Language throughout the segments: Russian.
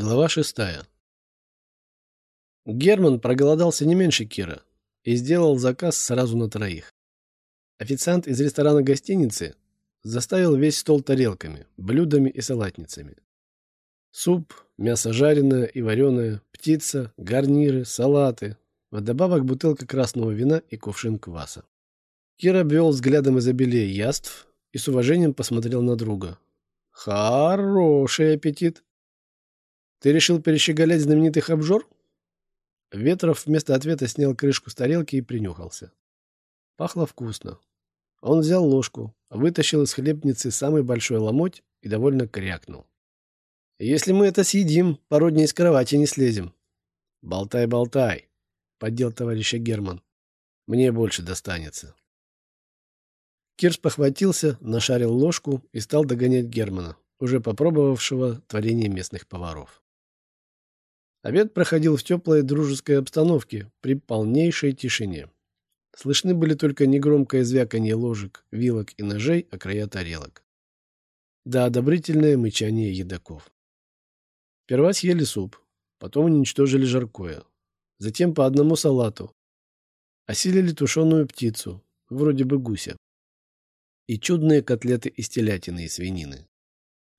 Глава шестая. Герман проголодался не меньше Кира и сделал заказ сразу на троих. Официант из ресторана гостиницы заставил весь стол тарелками, блюдами и салатницами. Суп, мясо жареное и вареное, птица, гарниры, салаты, вдобавок бутылка красного вина и кувшин кваса. Кир обвел взглядом изобилие яств и с уважением посмотрел на друга. «Хороший аппетит!» «Ты решил перещеголять знаменитых обжор?» Ветров вместо ответа снял крышку с тарелки и принюхался. Пахло вкусно. Он взял ложку, вытащил из хлебницы самый большой ломоть и довольно крякнул. «Если мы это съедим, породнее из кровати не слезем». «Болтай, болтай», — поддел товарища Герман. «Мне больше достанется». Кирс похватился, нашарил ложку и стал догонять Германа, уже попробовавшего творение местных поваров. Обед проходил в теплой дружеской обстановке при полнейшей тишине. Слышны были только негромкое звяканье ложек, вилок и ножей о края тарелок. Да одобрительное мычание едоков. Сперва съели суп, потом уничтожили жаркое, затем по одному салату. Осилили тушеную птицу, вроде бы гуся, и чудные котлеты из телятины и свинины.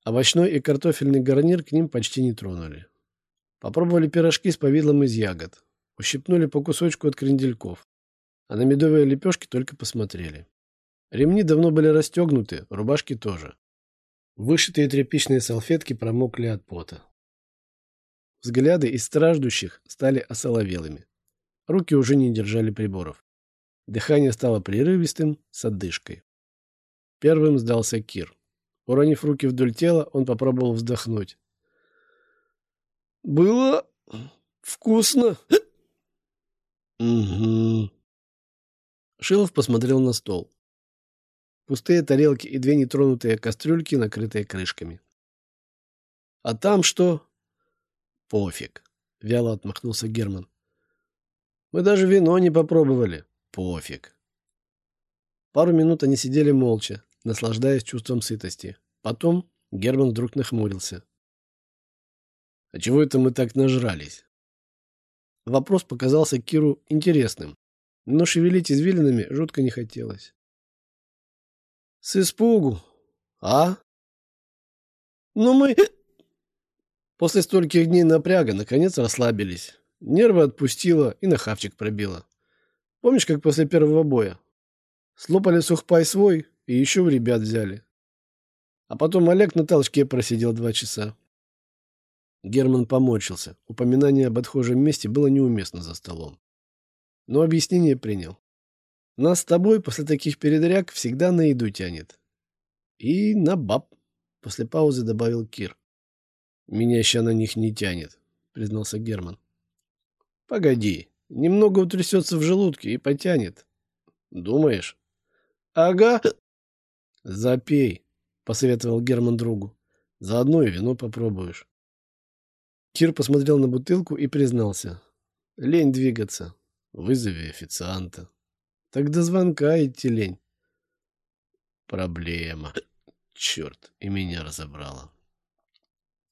Овощной и картофельный гарнир к ним почти не тронули. Попробовали пирожки с повидлом из ягод. Ущипнули по кусочку от крендельков. А на медовые лепешки только посмотрели. Ремни давно были расстегнуты, рубашки тоже. Вышитые тряпичные салфетки промокли от пота. Взгляды из страждущих стали осоловелыми. Руки уже не держали приборов. Дыхание стало прерывистым, с отдышкой. Первым сдался Кир. Уронив руки вдоль тела, он попробовал вздохнуть. Было вкусно. Угу. Шилов посмотрел на стол. Пустые тарелки и две нетронутые кастрюльки, накрытые крышками. А там что? Пофиг, вяло отмахнулся Герман. Мы даже вино не попробовали. Пофиг. Пару минут они сидели молча, наслаждаясь чувством сытости. Потом Герман вдруг нахмурился. А чего это мы так нажрались? Вопрос показался Киру интересным, но шевелить извилинами жутко не хотелось. С испугу, а? Ну мы после стольких дней напряга наконец расслабились. Нервы отпустило и на хавчик пробило. Помнишь, как после первого боя? Слопали сухпай свой и еще в ребят взяли. А потом Олег на толчке просидел два часа. Герман поморщился. Упоминание об отхожем месте было неуместно за столом. Но объяснение принял. Нас с тобой после таких передряг всегда на еду тянет. И на баб, после паузы добавил Кир. Меня еще на них не тянет, признался Герман. Погоди, немного утрясется в желудке и потянет. Думаешь? Ага. Запей, посоветовал Герман другу. Заодно и вино попробуешь. Кир посмотрел на бутылку и признался. Лень двигаться. Вызови официанта. Так до звонка идти лень. Проблема. Черт, и меня разобрало.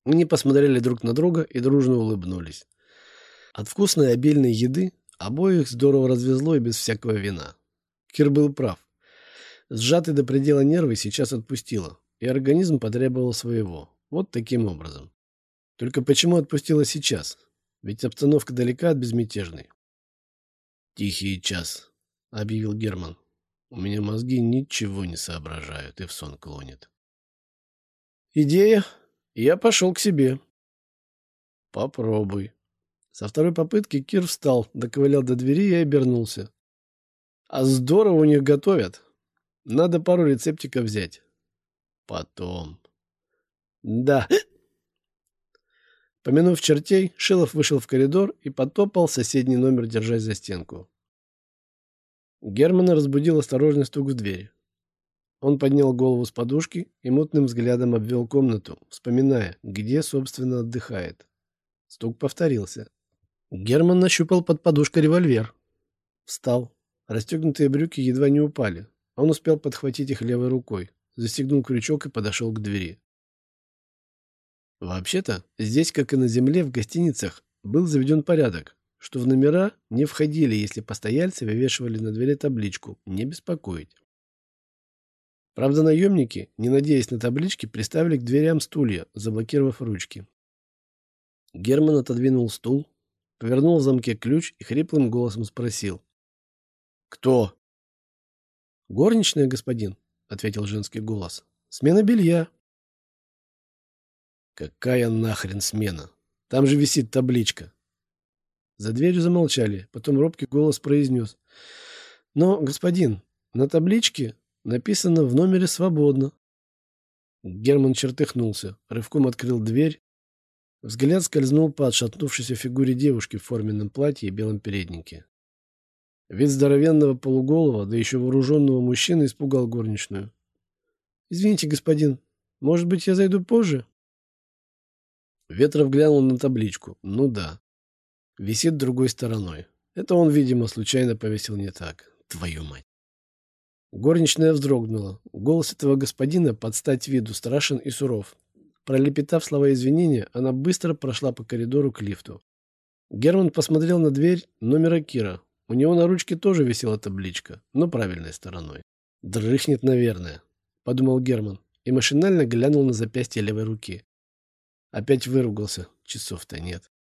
Они посмотрели друг на друга и дружно улыбнулись. От вкусной обильной еды обоих здорово развезло и без всякого вина. Кир был прав. Сжатый до предела нервы сейчас отпустило, и организм потребовал своего. Вот таким образом. Только почему отпустила сейчас? Ведь обстановка далека от безмятежной. «Тихий час», — объявил Герман. «У меня мозги ничего не соображают и в сон клонит». «Идея. Я пошел к себе». «Попробуй». Со второй попытки Кир встал, доковылял до двери и обернулся. «А здорово у них готовят. Надо пару рецептиков взять». «Потом». «Да, Помянув чертей, Шилов вышел в коридор и потопал соседний номер, держась за стенку. Германа разбудил осторожный стук в дверь. Он поднял голову с подушки и мутным взглядом обвел комнату, вспоминая, где, собственно, отдыхает. Стук повторился. Герман нащупал под подушкой револьвер. Встал. Расстегнутые брюки едва не упали. Он успел подхватить их левой рукой, застегнул крючок и подошел к двери. Вообще-то, здесь, как и на земле, в гостиницах, был заведен порядок, что в номера не входили, если постояльцы вывешивали на двери табличку «Не беспокоить». Правда, наемники, не надеясь на таблички, приставили к дверям стулья, заблокировав ручки. Герман отодвинул стул, повернул в замке ключ и хриплым голосом спросил. «Кто?» «Горничная, господин», — ответил женский голос. «Смена белья». «Какая нахрен смена? Там же висит табличка». За дверью замолчали, потом робкий голос произнес. «Но, господин, на табличке Написано в номере свободно. Герман чертыхнулся, рывком открыл дверь. Взгляд скользнул по отшатнувшейся фигуре девушки в форменном платье и белом переднике. Вид здоровенного полуголого, да еще вооруженного мужчины испугал горничную. «Извините, господин, может быть, я зайду позже?» Ветров глянул на табличку. Ну да. Висит другой стороной. Это он, видимо, случайно повесил не так. Твою мать. Горничная вздрогнула. Голос этого господина под стать виду страшен и суров. Пролепетав слова извинения, она быстро прошла по коридору к лифту. Герман посмотрел на дверь номера Кира. У него на ручке тоже висела табличка, но правильной стороной. «Дрыхнет, наверное», — подумал Герман и машинально глянул на запястье левой руки. Опять выругался. Часов-то нет.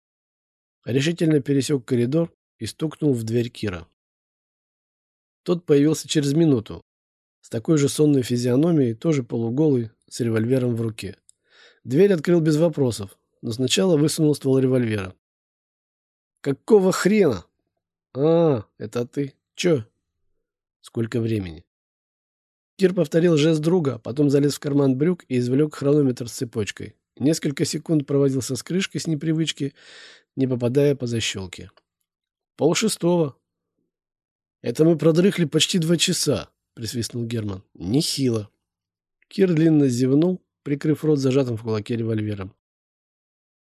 Решительно пересек коридор и стукнул в дверь Кира. Тот появился через минуту. С такой же сонной физиономией, тоже полуголый, с револьвером в руке. Дверь открыл без вопросов, но сначала высунул ствол револьвера. «Какого хрена?» «А, это ты. Чё?» «Сколько времени?» Кир повторил жест друга, потом залез в карман брюк и извлек хронометр с цепочкой. Несколько секунд проводился с крышкой с непривычки, не попадая по защелке. «Пол шестого», «Это мы продрыхли почти два часа», — присвистнул Герман. «Нехило». Кир длинно зевнул, прикрыв рот зажатым в кулаке револьвером.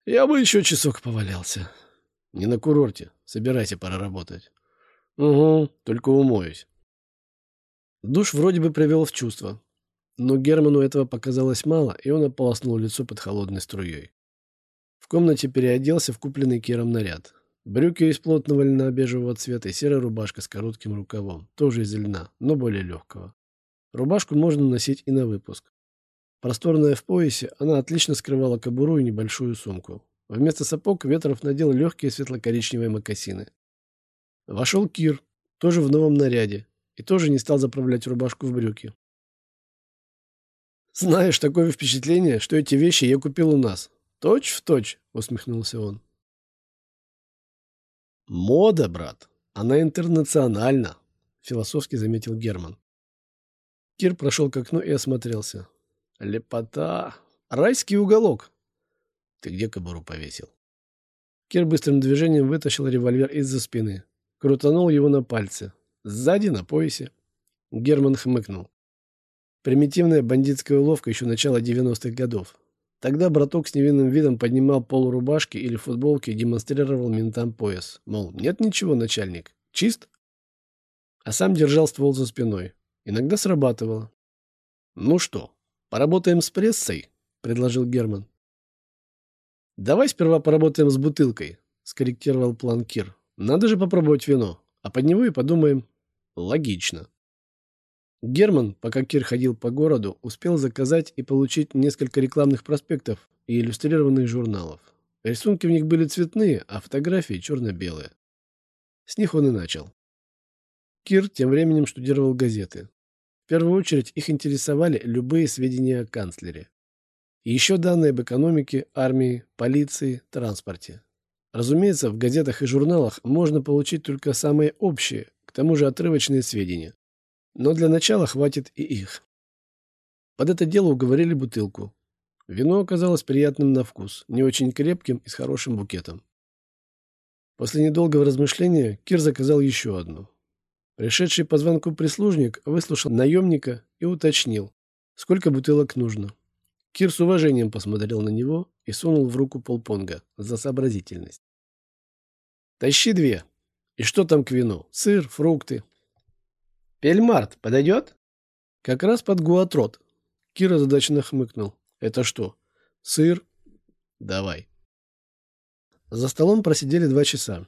«Я бы еще часок повалялся». «Не на курорте. Собирайся, пора работать». «Угу, только умоюсь». Душ вроде бы привел в чувство, но Герману этого показалось мало, и он ополоснул лицо под холодной струей. В комнате переоделся в купленный Киром наряд. Брюки из плотного льна бежевого цвета и серая рубашка с коротким рукавом, тоже из льна, но более легкого. Рубашку можно носить и на выпуск. Просторная в поясе, она отлично скрывала кобуру и небольшую сумку. Вместо сапог Ветров надел легкие светло-коричневые мокасины. Вошел Кир, тоже в новом наряде, и тоже не стал заправлять рубашку в брюки. «Знаешь, такое впечатление, что эти вещи я купил у нас. Точь в точь», — усмехнулся он. «Мода, брат, она интернациональна», — философски заметил Герман. Кир прошел к окну и осмотрелся. «Лепота! Райский уголок!» «Ты где кобуру повесил?» Кир быстрым движением вытащил револьвер из-за спины. Крутанул его на пальце. Сзади, на поясе. Герман хмыкнул. Примитивная бандитская уловка еще начала 90-х годов. Тогда браток с невинным видом поднимал полурубашки или футболки и демонстрировал ментам пояс. Мол, нет ничего, начальник. Чист? А сам держал ствол за спиной. Иногда срабатывало. «Ну что, поработаем с прессой?» — предложил Герман. «Давай сперва поработаем с бутылкой», — скорректировал план Кир. «Надо же попробовать вино, а под него и подумаем». «Логично», Герман, пока Кир ходил по городу, успел заказать и получить несколько рекламных проспектов и иллюстрированных журналов. Рисунки в них были цветные, а фотографии черно-белые. С них он и начал. Кир тем временем штудировал газеты. В первую очередь их интересовали любые сведения о канцлере. И еще данные об экономике, армии, полиции, транспорте. Разумеется, в газетах и журналах можно получить только самые общие, к тому же отрывочные сведения. Но для начала хватит и их. Под это дело уговорили бутылку. Вино оказалось приятным на вкус, не очень крепким и с хорошим букетом. После недолгого размышления Кир заказал еще одну. Пришедший по звонку прислужник выслушал наемника и уточнил, сколько бутылок нужно. Кир с уважением посмотрел на него и сунул в руку полпонга за сообразительность. «Тащи две. И что там к вину? Сыр, фрукты, Пельмарт подойдет? Как раз под гуатрот. Кира задачно хмыкнул. Это что? Сыр? Давай. За столом просидели два часа.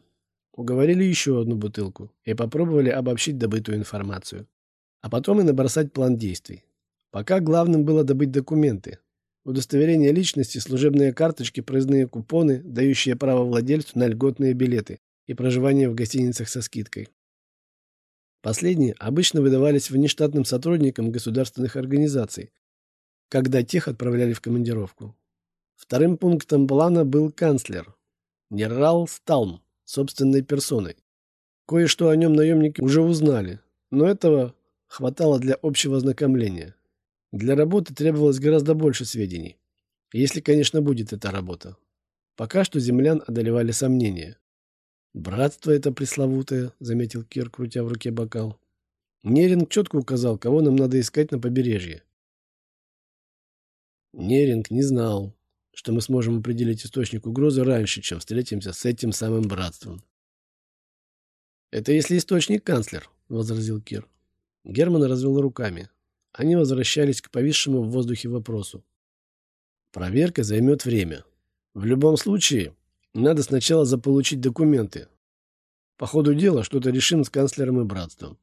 Уговорили еще одну бутылку и попробовали обобщить добытую информацию. А потом и набросать план действий. Пока главным было добыть документы. Удостоверение личности, служебные карточки, проездные купоны, дающие право владельцу на льготные билеты и проживание в гостиницах со скидкой. Последние обычно выдавались внештатным сотрудникам государственных организаций, когда тех отправляли в командировку. Вторым пунктом плана был канцлер, генерал Сталм, собственной персоной. Кое-что о нем наемники уже узнали, но этого хватало для общего ознакомления. Для работы требовалось гораздо больше сведений. Если, конечно, будет эта работа. Пока что землян одолевали сомнения. «Братство это пресловутое», — заметил Кир, крутя в руке бокал. Неринг четко указал, кого нам надо искать на побережье. Неринг не знал, что мы сможем определить источник угрозы раньше, чем встретимся с этим самым братством. «Это если источник канцлер», — возразил Кир. Герман развел руками. Они возвращались к повисшему в воздухе вопросу. «Проверка займет время. В любом случае, надо сначала заполучить документы. По ходу дела что-то решим с канцлером и братством».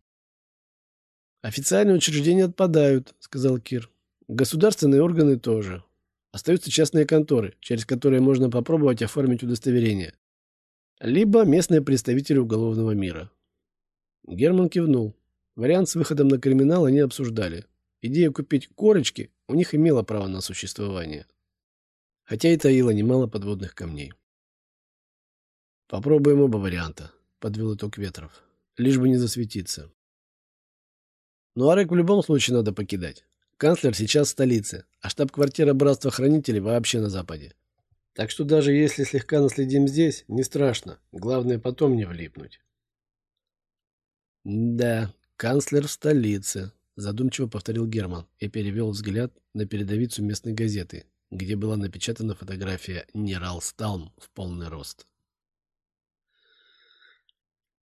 «Официальные учреждения отпадают», — сказал Кир. «Государственные органы тоже. Остаются частные конторы, через которые можно попробовать оформить удостоверение. Либо местные представители уголовного мира». Герман кивнул. Вариант с выходом на криминал они обсуждали. Идея купить корочки у них имела право на существование. Хотя и таила немало подводных камней. «Попробуем оба варианта», — подвел итог Ветров. «Лишь бы не засветиться». «Ну, Арек в любом случае надо покидать. Канцлер сейчас в столице, а штаб-квартира Братства Хранителей вообще на западе. Так что даже если слегка наследим здесь, не страшно. Главное потом не влипнуть». «Да, канцлер в столице», задумчиво повторил Герман и перевел взгляд на передовицу местной газеты, где была напечатана фотография Нерал Сталм в полный рост.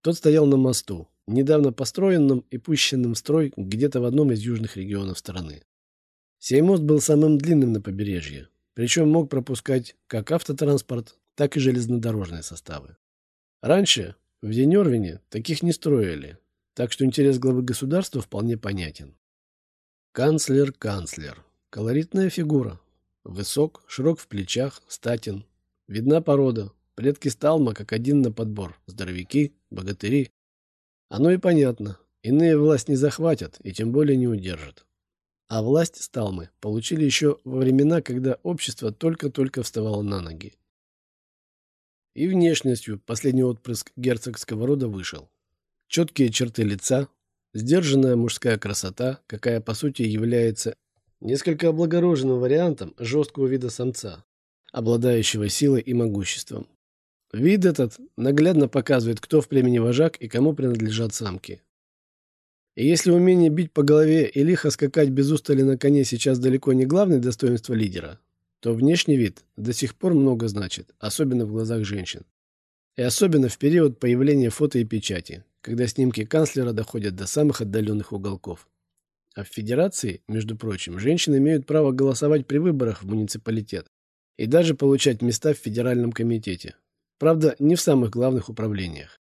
Тот стоял на мосту, недавно построенном и пущенном в строй где-то в одном из южных регионов страны. Сей мост был самым длинным на побережье, причем мог пропускать как автотранспорт, так и железнодорожные составы. Раньше в Денервине таких не строили, так что интерес главы государства вполне понятен. Канцлер-канцлер. Колоритная фигура. Высок, широк в плечах, статен. Видна порода. Предки Сталма как один на подбор. Здоровяки, богатыри. Оно и понятно. Иные власть не захватят и тем более не удержат. А власть Сталмы получили еще во времена, когда общество только-только вставало на ноги. И внешностью последний отпрыск герцогского рода вышел. Четкие черты лица, сдержанная мужская красота, какая по сути является несколько облагороженным вариантом жесткого вида самца, обладающего силой и могуществом. Вид этот наглядно показывает, кто в племени вожак и кому принадлежат самки. И если умение бить по голове и лихо скакать без устали на коне сейчас далеко не главное достоинство лидера, то внешний вид до сих пор много значит, особенно в глазах женщин. И особенно в период появления фото и печати, когда снимки канцлера доходят до самых отдаленных уголков. А в Федерации, между прочим, женщины имеют право голосовать при выборах в муниципалитет и даже получать места в Федеральном комитете. Правда, не в самых главных управлениях.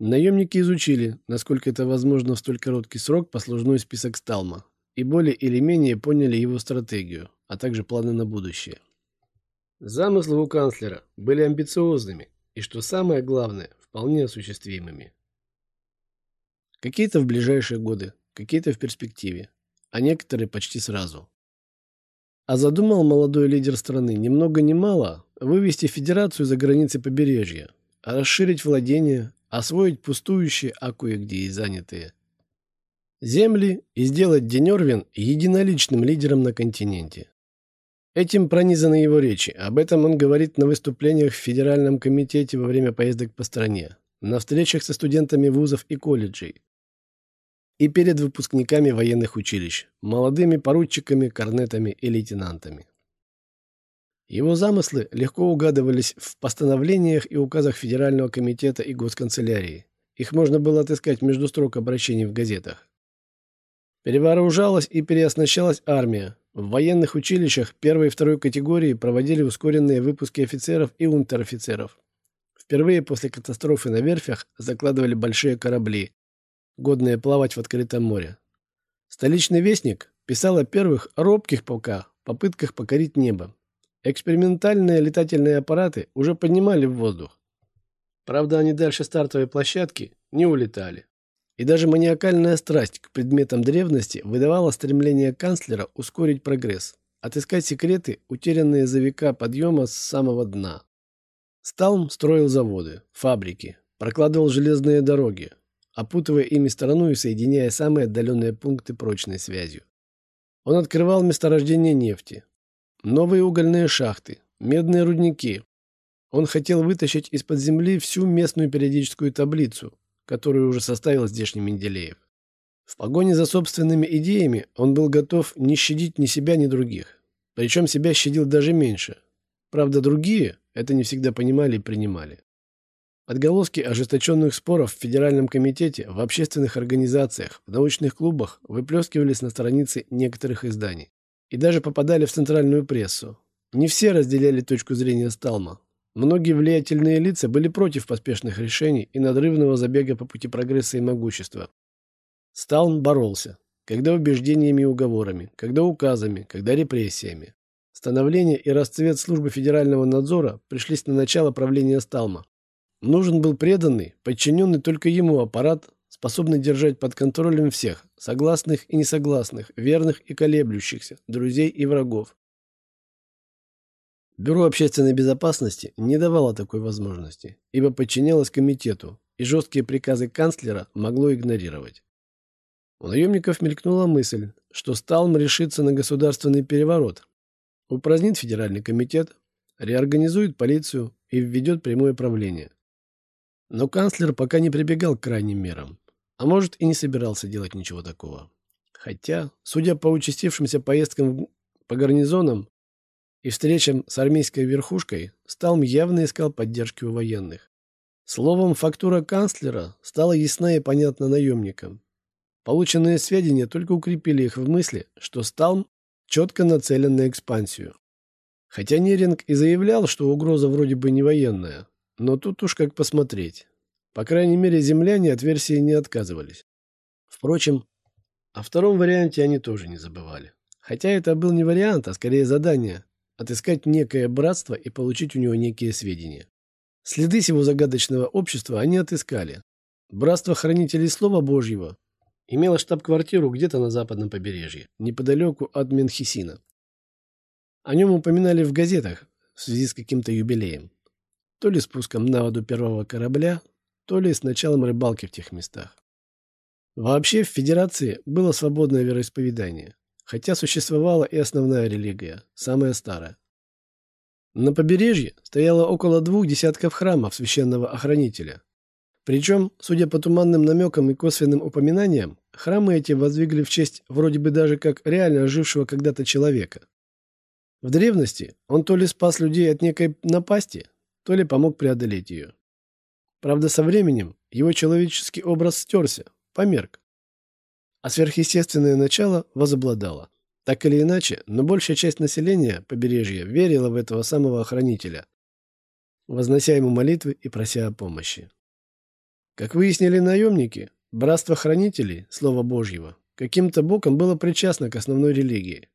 Наемники изучили, насколько это возможно в столь короткий срок, послужной список Сталма и более или менее поняли его стратегию, а также планы на будущее. Замыслы у канцлера были амбициозными и, что самое главное, вполне осуществимыми. Какие-то в ближайшие годы, какие-то в перспективе, а некоторые почти сразу. А задумал молодой лидер страны ни много мало вывести федерацию за границы побережья, расширить владения, освоить пустующие, а кое-где и занятые земли и сделать Денервин единоличным лидером на континенте. Этим пронизаны его речи. Об этом он говорит на выступлениях в Федеральном комитете во время поездок по стране, на встречах со студентами вузов и колледжей, и перед выпускниками военных училищ, молодыми поручиками, корнетами и лейтенантами. Его замыслы легко угадывались в постановлениях и указах Федерального комитета и госканцелярии. Их можно было отыскать между строк обращений в газетах. Перевооружалась и переоснащалась армия, В военных училищах первой и второй категории проводили ускоренные выпуски офицеров и унтер-офицеров. Впервые после катастрофы на верфях закладывали большие корабли, годные плавать в открытом море. Столичный вестник писал о первых робких полках, попытках покорить небо. Экспериментальные летательные аппараты уже поднимали в воздух. Правда, они дальше стартовой площадки не улетали. И даже маниакальная страсть к предметам древности выдавала стремление канцлера ускорить прогресс, отыскать секреты, утерянные за века подъема с самого дна. Сталм строил заводы, фабрики, прокладывал железные дороги, опутывая ими страну и соединяя самые отдаленные пункты прочной связью. Он открывал месторождения нефти, новые угольные шахты, медные рудники. Он хотел вытащить из-под земли всю местную периодическую таблицу, которую уже составил здешний Менделеев. В погоне за собственными идеями он был готов не щадить ни себя, ни других. Причем себя щадил даже меньше. Правда, другие это не всегда понимали и принимали. Отголоски ожесточенных споров в Федеральном комитете, в общественных организациях, в научных клубах выплескивались на страницы некоторых изданий и даже попадали в центральную прессу. Не все разделяли точку зрения Сталма. Многие влиятельные лица были против поспешных решений и надрывного забега по пути прогресса и могущества. Сталм боролся, когда убеждениями и уговорами, когда указами, когда репрессиями. Становление и расцвет службы федерального надзора пришлись на начало правления Сталма. Нужен был преданный, подчиненный только ему аппарат, способный держать под контролем всех, согласных и несогласных, верных и колеблющихся, друзей и врагов. Бюро общественной безопасности не давало такой возможности, ибо подчинялось комитету, и жесткие приказы канцлера могло игнорировать. У наемников мелькнула мысль, что Сталм решится на государственный переворот, упразднит федеральный комитет, реорганизует полицию и введет прямое правление. Но канцлер пока не прибегал к крайним мерам, а может и не собирался делать ничего такого. Хотя, судя по участившимся поездкам по гарнизонам, и встречам с армейской верхушкой Сталм явно искал поддержки у военных. Словом, фактура канцлера стала ясна и понятна наемникам. Полученные сведения только укрепили их в мысли, что Сталм четко нацелен на экспансию. Хотя Неринг и заявлял, что угроза вроде бы не военная, но тут уж как посмотреть. По крайней мере, земляне от версии не отказывались. Впрочем, о втором варианте они тоже не забывали. Хотя это был не вариант, а скорее задание, отыскать некое братство и получить у него некие сведения. Следы сего загадочного общества они отыскали. Братство хранителей Слова Божьего имело штаб-квартиру где-то на западном побережье, неподалеку от Менхисина. О нем упоминали в газетах в связи с каким-то юбилеем. То ли спуском на воду первого корабля, то ли с началом рыбалки в тех местах. Вообще в Федерации было свободное вероисповедание хотя существовала и основная религия, самая старая. На побережье стояло около двух десятков храмов священного охранителя. Причем, судя по туманным намекам и косвенным упоминаниям, храмы эти воздвигли в честь вроде бы даже как реально жившего когда-то человека. В древности он то ли спас людей от некой напасти, то ли помог преодолеть ее. Правда, со временем его человеческий образ стерся, померк а сверхъестественное начало возобладало. Так или иначе, но большая часть населения побережья верила в этого самого охранителя, вознося ему молитвы и прося о помощи. Как выяснили наемники, братство хранителей, Слова Божьего, каким-то боком было причастно к основной религии.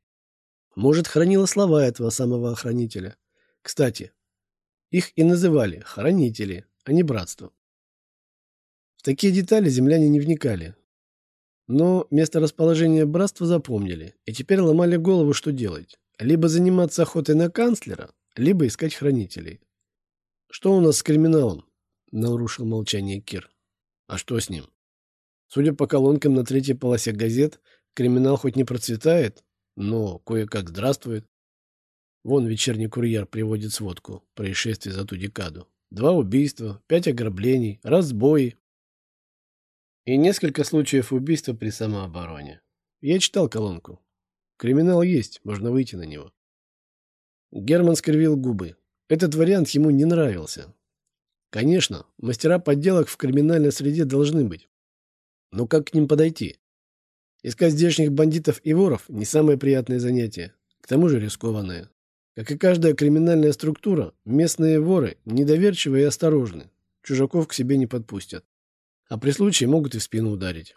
Может, хранило слова этого самого охранителя. Кстати, их и называли хранители, а не братство. В такие детали земляне не вникали, но место расположения братства запомнили и теперь ломали голову, что делать. Либо заниматься охотой на канцлера, либо искать хранителей. «Что у нас с криминалом?» — нарушил молчание Кир. «А что с ним?» Судя по колонкам на третьей полосе газет, криминал хоть не процветает, но кое-как здравствует. Вон вечерний курьер приводит сводку происшествий за ту декаду. Два убийства, пять ограблений, разбои, и несколько случаев убийства при самообороне. Я читал колонку. Криминал есть, можно выйти на него. Герман скривил губы. Этот вариант ему не нравился. Конечно, мастера подделок в криминальной среде должны быть. Но как к ним подойти? Искать здешних бандитов и воров – не самое приятное занятие, к тому же рискованное. Как и каждая криминальная структура, местные воры недоверчивы и осторожны, чужаков к себе не подпустят. А при случае могут и в спину ударить.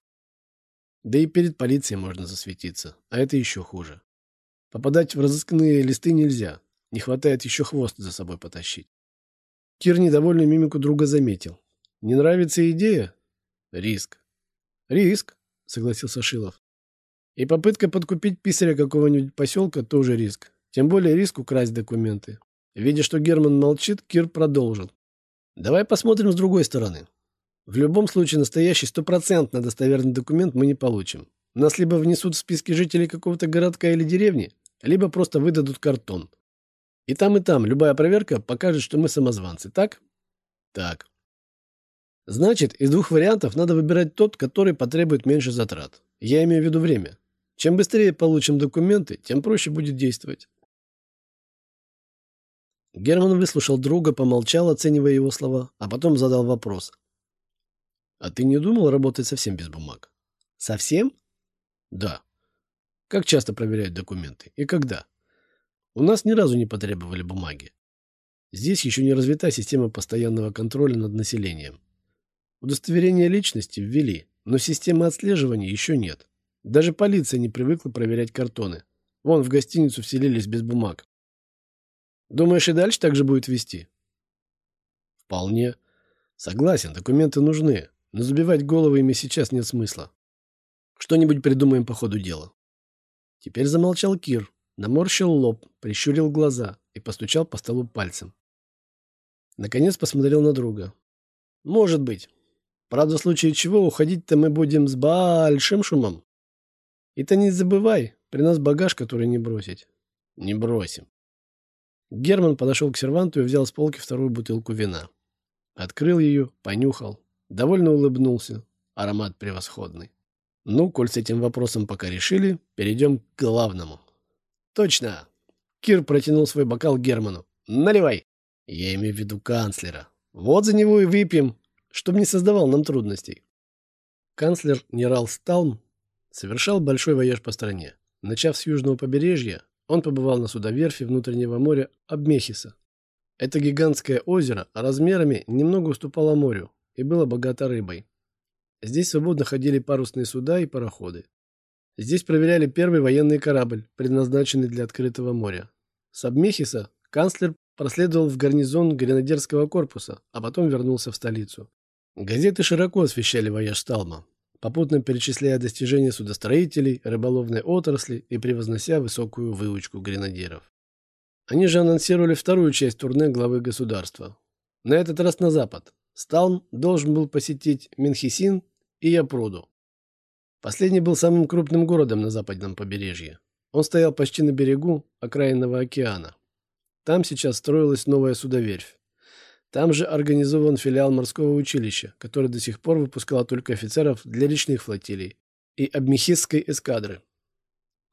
Да и перед полицией можно засветиться, а это еще хуже. Попадать в разыскные листы нельзя, не хватает еще хвост за собой потащить. Кир недовольный мимику друга заметил. Не нравится идея? Риск. Риск, согласился Шилов. И попытка подкупить писаря какого-нибудь поселка тоже риск. Тем более риск украсть документы. Видя, что Герман молчит, Кир продолжил. Давай посмотрим с другой стороны. В любом случае настоящий стопроцентно достоверный документ мы не получим. Нас либо внесут в списки жителей какого-то городка или деревни, либо просто выдадут картон. И там, и там любая проверка покажет, что мы самозванцы, так? Так. Значит, из двух вариантов надо выбирать тот, который потребует меньше затрат. Я имею в виду время. Чем быстрее получим документы, тем проще будет действовать. Герман выслушал друга, помолчал, оценивая его слова, а потом задал вопрос. «А ты не думал работать совсем без бумаг?» «Совсем?» «Да. Как часто проверяют документы? И когда?» У нас ни разу не потребовали бумаги. Здесь еще не развита система постоянного контроля над населением. Удостоверение личности ввели, но системы отслеживания еще нет. Даже полиция не привыкла проверять картоны. Вон в гостиницу вселились без бумаг. Думаешь, и дальше так же будет вести? Вполне. Согласен, документы нужны, но забивать головы ими сейчас нет смысла. Что-нибудь придумаем по ходу дела. Теперь замолчал Кир, Наморщил лоб, прищурил глаза и постучал по столу пальцем. Наконец посмотрел на друга. «Может быть. Правда, в случае чего уходить-то мы будем с большим шумом. И ты не забывай, при нас багаж, который не бросить». «Не бросим». Герман подошел к серванту и взял с полки вторую бутылку вина. Открыл ее, понюхал. Довольно улыбнулся. Аромат превосходный. Ну, коль с этим вопросом пока решили, перейдем к главному. Точно. Кир протянул свой бокал Герману. Наливай. Я имею в виду канцлера. Вот за него и выпьем, чтобы не создавал нам трудностей. Канцлер Нерал Сталм совершал большой вояж по стране. Начав с южного побережья, он побывал на судоверфи внутреннего моря Обмехиса. Это гигантское озеро размерами немного уступало морю и было богато рыбой. Здесь свободно ходили парусные суда и пароходы. Здесь проверяли первый военный корабль, предназначенный для открытого моря. С Абмехиса канцлер проследовал в гарнизон гренадерского корпуса, а потом вернулся в столицу. Газеты широко освещали вояж Сталма, попутно перечисляя достижения судостроителей, рыболовной отрасли и превознося высокую выучку гренадеров. Они же анонсировали вторую часть турне главы государства. На этот раз на запад. Сталм должен был посетить Менхисин и Япруду, Последний был самым крупным городом на западном побережье. Он стоял почти на берегу окраинного океана. Там сейчас строилась новая судоверфь. Там же организован филиал морского училища, который до сих пор выпускал только офицеров для речных флотилий и обмехистской эскадры.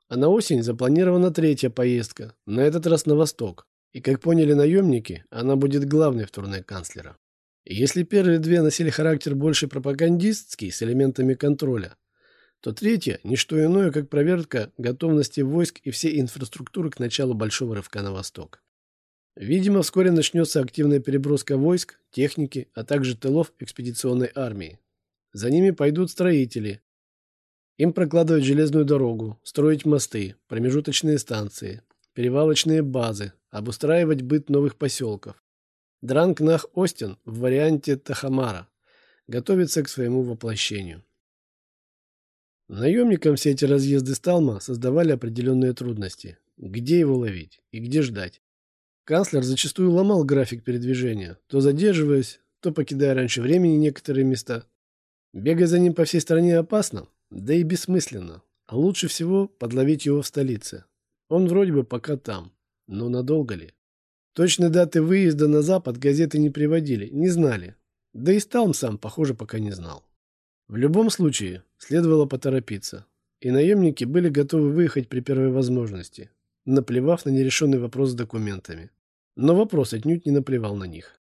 А на осень запланирована третья поездка, на этот раз на восток. И, как поняли наемники, она будет главной в турне канцлера. Если первые две носили характер больше пропагандистский, с элементами контроля, то третье – не что иное, как проверка готовности войск и всей инфраструктуры к началу большого рывка на восток. Видимо, вскоре начнется активная переброска войск, техники, а также тылов экспедиционной армии. За ними пойдут строители. Им прокладывать железную дорогу, строить мосты, промежуточные станции, перевалочные базы, обустраивать быт новых поселков. Дранг-Нах-Остин в варианте Тахамара готовится к своему воплощению. Наемникам все эти разъезды Сталма создавали определенные трудности. Где его ловить и где ждать? Канцлер зачастую ломал график передвижения, то задерживаясь, то покидая раньше времени некоторые места. Бегать за ним по всей стране опасно, да и бессмысленно. Лучше всего подловить его в столице. Он вроде бы пока там, но надолго ли? Точной даты выезда на запад газеты не приводили, не знали. Да и Сталм сам, похоже, пока не знал. В любом случае, следовало поторопиться, и наемники были готовы выехать при первой возможности, наплевав на нерешенный вопрос с документами. Но вопрос отнюдь не наплевал на них.